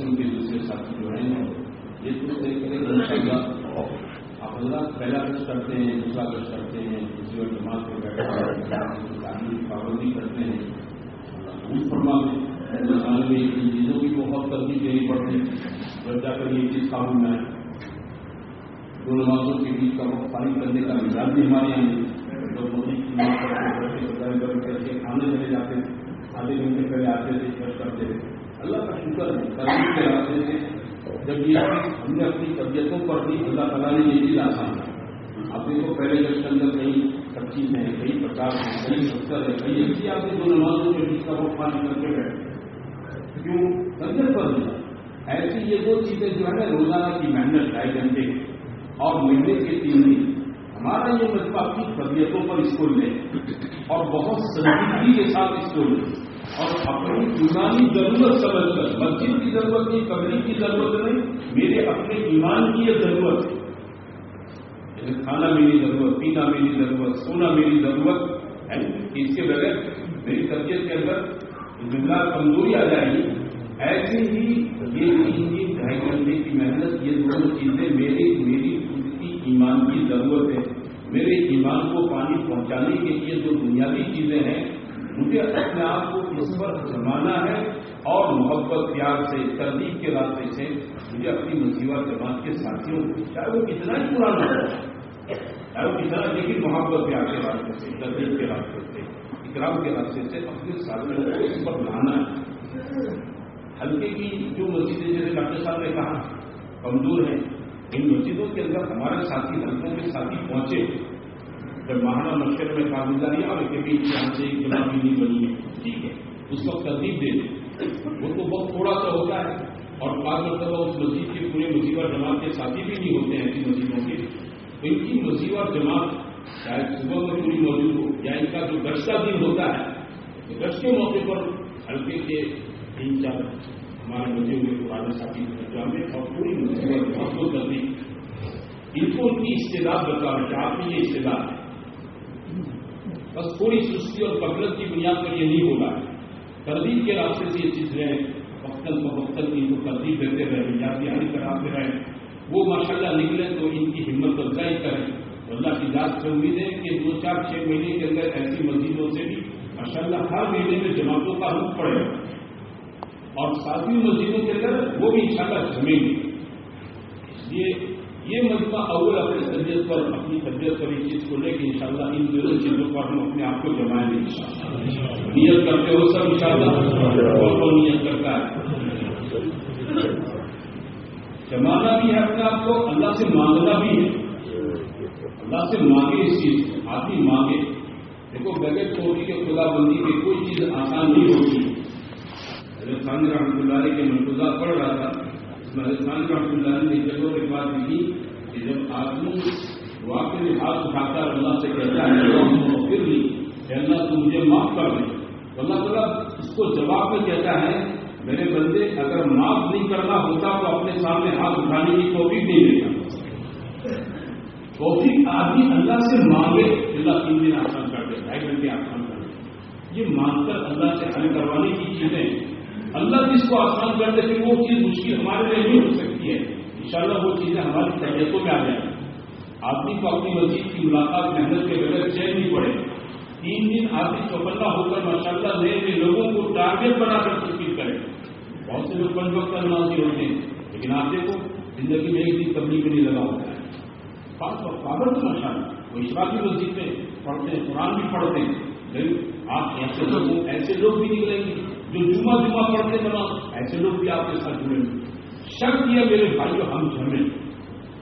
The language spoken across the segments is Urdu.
مسلم کے دوسرے ساتھی جو ہیں۔ یہ تو ایک طرح آپ اللہ پہلا کچھ کرتے ہیں دوسرا کچھ کرتے ہیں دوسری اور جماعت پہ بیٹھا تعلیم کی پابندی کرتے ہیں۔ اس فرما میں میں ان چیزوں کی بہت کرنی دینی پڑتی جب جا کر یہ چیز قابو میں دو نمازوں کے بیچ کا وقت پانی کرنے کا مزاج بھی ہمارے یہاں لوگ مودی کی کھانے چلے جاتے ہیں۔ آدھے گھنٹے پہلے آتے تھے کرتے تھے اللہ کا شکر ہے ترقی کے راستے سے جب یہ ہم نے اپنی طبیعتوں پر بھی اللہ تعالیٰ نے یہ چیز آسان ہے آپ دیکھو، پہلے جب کے اندر کہیں پچیس ہیں کہیں پچاس ہیں کہیں ستر ہے کہیں ایسی، آپ نے دو نمازوں کے بیچ کا وقت پانی کر کے بیٹھے کیوں؟ طبیعت پر نہیں ایسی یہ دو چیزیں جو ہے نا، روزانہ کی محنت ڈھائی گھنٹے اور مہینے کے تین دن۔ ہمارا یہ مطلب مجمع اپنی طبیعتوں پر اس کو لیں اور بہت سنجیدگی کے ساتھ اس کو لیں اور اپنی ایمانی ضرورت سمجھ کر، مسجد کی ضرورت نہیں کمری کی ضرورت نہیں، میرے اپنے ایمان کی یہ ضرورت ہے۔ جیسے کھانا میری ضرورت، پینا میری ضرورت، سونا میری ضرورت، ہے اس کے بغیر میری طبیعت کے اندر جملہ کمزوری آ جائے گی۔ ایسے ہی یہ تین دن ڈھائی گھنٹے کی محنت، یہ دونوں چیزیں میری میری خود کی ایمان کی ضرورت ہے۔ میرے ایمان کو پانی پہنچانے کے لیے جو بنیادی چیزیں ہیں مجھے اپنے آپ کو اس پر جمانا ہے اور محبت پیار سے تردید کے راستے سے مجھے اپنی مصیبہ جماعت کے ساتھیوں کو، چاہے وہ کتنا ہی پرانا ہو، چاہے وہ کتنا لیکن محبت پیار کے راستے سے تردید کے راستے سے اکرام کے راستے سے اپنے ساتھیوں کو اس پر لانا ہے۔ ہلکے کی جو مسجدیں، جیسے ڈاکٹر صاحب نے کہا، کمزور ہیں، ان مسجدوں کے اندر ہمارے ساتھی، ہلکوں کے ساتھی پہنچے۔ جب مشکل میں کارگزاری اور کے بیچ یہاں سے ایک جمع بھی نہیں بنی ہے۔ ٹھیک ہے۔ اس وقت ترتیب دے دیں۔ وہ تو بہت تھوڑا سا ہوتا ہے۔ اور بعض مرتبہ اس مسجد کے پورے مصیبہ جماعت کے ساتھی بھی نہیں ہوتے ہیں ایسی مسجدوں کے۔ تو ان کی مصیبہ جماعت شاید صبح میں پوری موجود ہو یا ان کا جو گش کا دن ہوتا ہے، تو گش کے موقع پر ہلکے کے تین چار ہمارے بچے ہوئے پرانے ساتھی جامع اور پوری مصیبت جماعت کو کرتی ان کو ان کی استعداد بتا رہے کہ آپ کی یہ استعداد ہے۔ بس تھوڑی سستی اور قبلت کی بنیاد پر یہ نہیں ہوگا تردید کے راستے سے یہ چیزیں وقتاً فوقتاً ان کو ترتیب دیتے رہے یا تیاری کراتے رہے، وہ ماشاء اللہ نکلے تو ان کی ہمت افزائی کریں اللہ کی ذات سے امید ہے کہ دو چار چھ مہینے کے اندر ایسی مسجدوں سے بھی ماشاء اللہ ہر مہینے میں جماعتوں کا رخ پڑے۔ گا اور ساتویں مسجدوں کے اندر وہ بھی ان شاء جمیں گے۔ اس لیے یہ مجمع اول اپنے طبیعت پر، اپنی طبیعت پر اس چیز کو لے کے انشاءاللہ ان دونوں چیزوں پر ہم اپنے آپ کو جمائیں گے نیت کرتے ہو سب انشاءاللہ؟ اور وہ نیت کرتا ہے؟ جمانا بھی ہے اپنے آپ کو، اللہ سے مانگنا بھی ہے۔ اللہ سے مانگے اس چیز کو آدمی مانگے۔ دیکھو، بغیر چھوٹی کے خدا بندی کی کوئی چیز آسان نہیں ہوتی۔ حضرت خان رحمۃ اللہ علیہ کے مرتضہ پڑھ رہا تھا۔ حضرت خان رحمۃ اللہ علیہ نے جگہوں کہ جب آدمی واقعی ہاتھ اٹھاتا ہے اللہ سے کہتا ہے پھر لی کہ اللہ تو مجھے معاف کر دے۔ اللہ تعالیٰ اس کو جواب میں کہتا ہے، میرے بندے، اگر معاف نہیں کرنا ہوتا تو اپنے سامنے ہاتھ اٹھانے کی توفیق نہیں دیتا۔ توفیق آدمی اللہ سے مانگے، اللہ تین دن آسان کر دے، ڈھائی گھنٹے آسان کر دے۔ یہ مان کر اللہ سے حل کروانے کی چیزیں اللہ جس کو آسان کر دے پھر وہ چیز مشکل ہمارے لیے نہیں ہو سکتی ہے؟ انشاءاللہ وہ چیزیں ہماری طبیعتوں میں آ جائیں۔ آدمی کو اپنی مسجد کی ملاقات محنت کے بغیر چین نہیں پڑے۔ تین دن آدمی چوپنا ہو کر ماشاء اللہ نئے نئے لوگوں کو ٹارگیٹ بنا کر تشکیل کرے۔ بہت سے لوگ پنج وقت نمازی ہوتے ہیں، لیکن آپ دیکھو، زندگی میں ایک دن تبلیغ نہیں لگا ہوتا ہے۔ خاص طور پابند ماشاء اللہ وہ اشراقی مسجد میں پڑھتے ہیں، قرآن بھی پڑھتے ہیں۔ لیکن آپ ایسے لوگوں ایسے لوگ بھی نکلیں گے جو جمعہ جمعہ پڑھتے نماز۔ ایسے لوگ بھی آپ کے ساتھ جڑیں گے شک کیا میرے بھائیو، ہم جمیں۔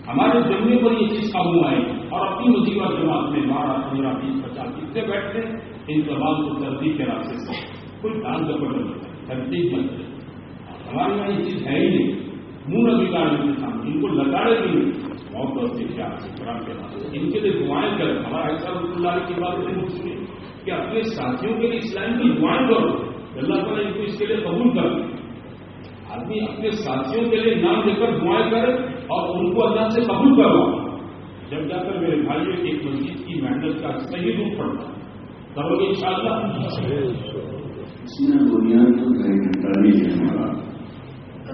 ہمارے جمنے پر یہ چیز قابو آئے۔ اور اپنی مصیبت جماعت میں بارہ پندرہ بیس پچاس کتنے بیٹھتے ہیں ان تمام کو ترتیب کے راستے سے۔ کوئی ڈانس زبر نہیں۔ ترتیب بنتے ہمارے یہاں یہ چیز ہے ہی نہیں۔ منہ نہ کے سامنے، ان کو لگاڑے بھی نہیں بہت بہت سے قرآن کے ان کے لیے دعائیں کریں ہمارا ایسا رسول اللہ کی بات نہیں سنی کہ اپنے ساتھیوں کے لیے اسلام کی دعائیں کرو۔ اللہ تعالیٰ ان کو اس کے لیے قبول کر آدمی اپنے ساتھیوں کے لیے نام لے کر دعائیں کرے اور ان کو اللہ سے قبول کروا جب جا کر میرے بھائیوں کی ایک مسجد کی محنت کا صحیح روپ پڑتا کرو گے ان شاء اللہ اس میں بنیاد تو گھنٹہ نہیں ہے ہمارا۔